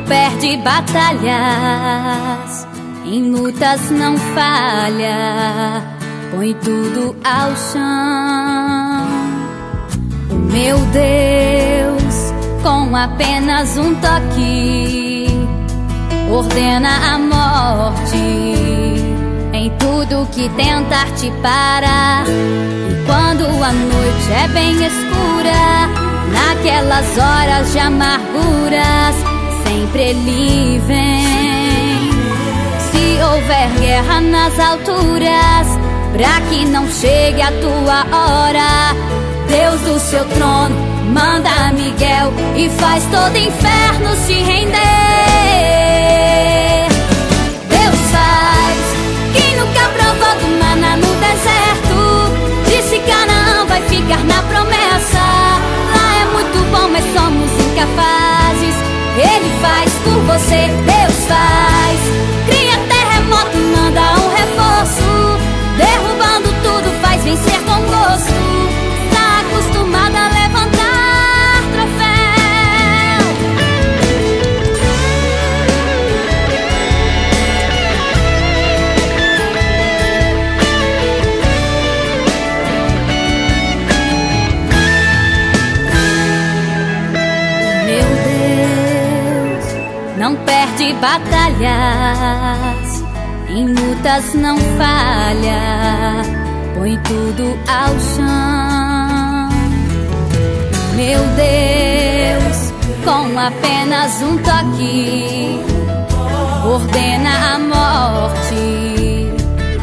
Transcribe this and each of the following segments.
perde batalhas, em lutas não falha, põe tudo ao chão. O meu Deus, com apenas um toque, ordena a morte em tudo que tentar te parar. E quando a noite é bem escura, naquelas horas de amarguras sempre ele vem. Se houver guerra nas alturas, pra que não chegue a tua hora, Deus do seu trono manda Miguel e faz todo inferno se render. Não perde batalhas, em lutas não falha, põe tudo ao chão. Meu Deus, com apenas um toque, ordena a morte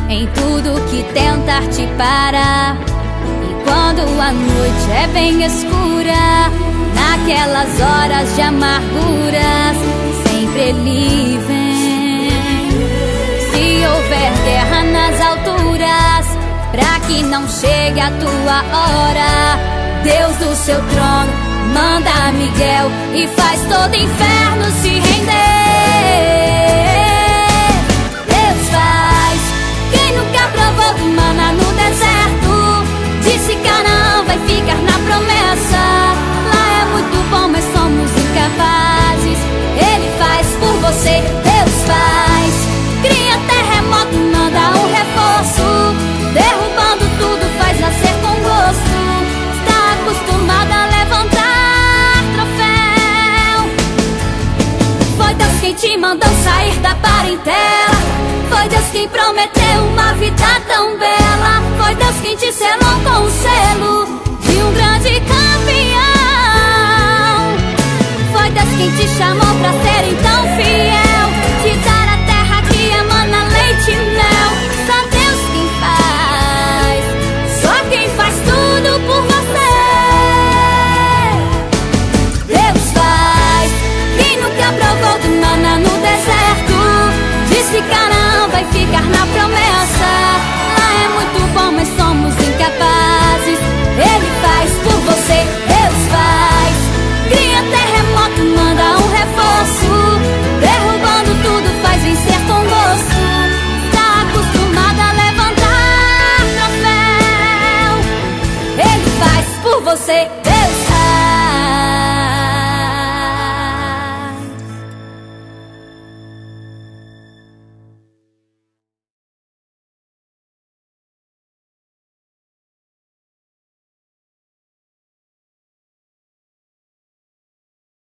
em tudo que tentar te parar. E quando a noite é bem escura, naquelas horas de amarguras, sempre ele vem. Se houver guerra nas alturas, pra que não chegue a tua hora, Deus do seu trono manda Miguel e faz todo inferno se render. Te mandou sair da parentela. Foi Deus quem prometeu uma vida tão bela. Foi Deus quem te selou com o selo de um grande campeão. Foi Deus quem te chamou disse